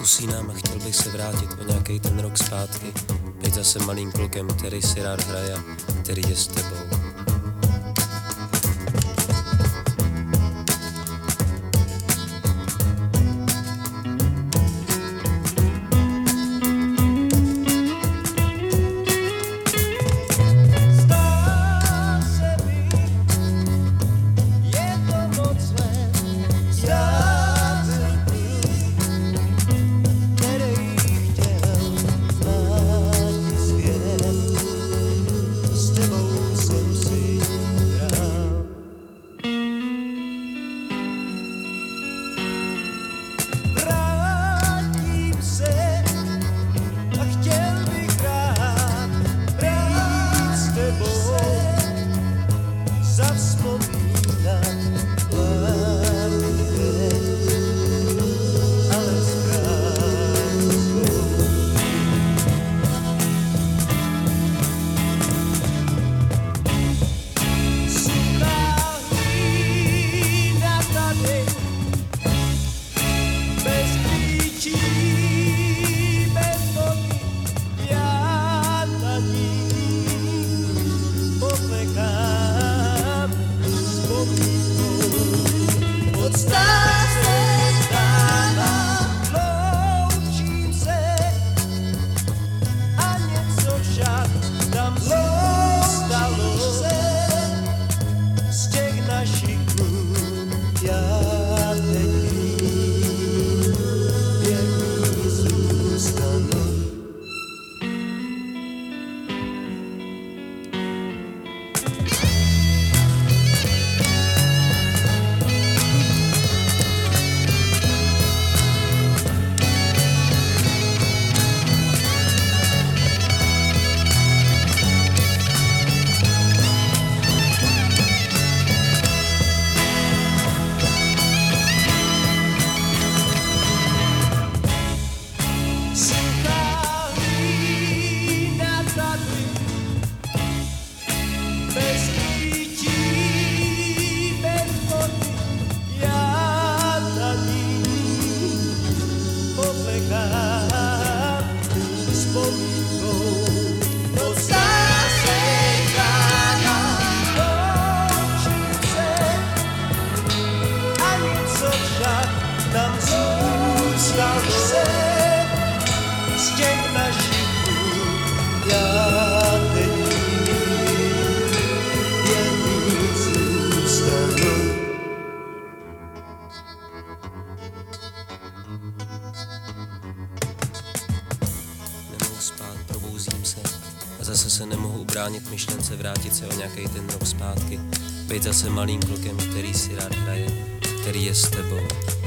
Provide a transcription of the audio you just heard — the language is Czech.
usínám a chtěl bych se vrátit o nějaký ten rok zpátky, Teď zase malým klukem, který si rád hraje, který je s tebou. Nashikru, yeah. bránit myšlence vrátit se o nějaký ten rok zpátky, být zase malým klukem, který si rád hraje, který je s tebou.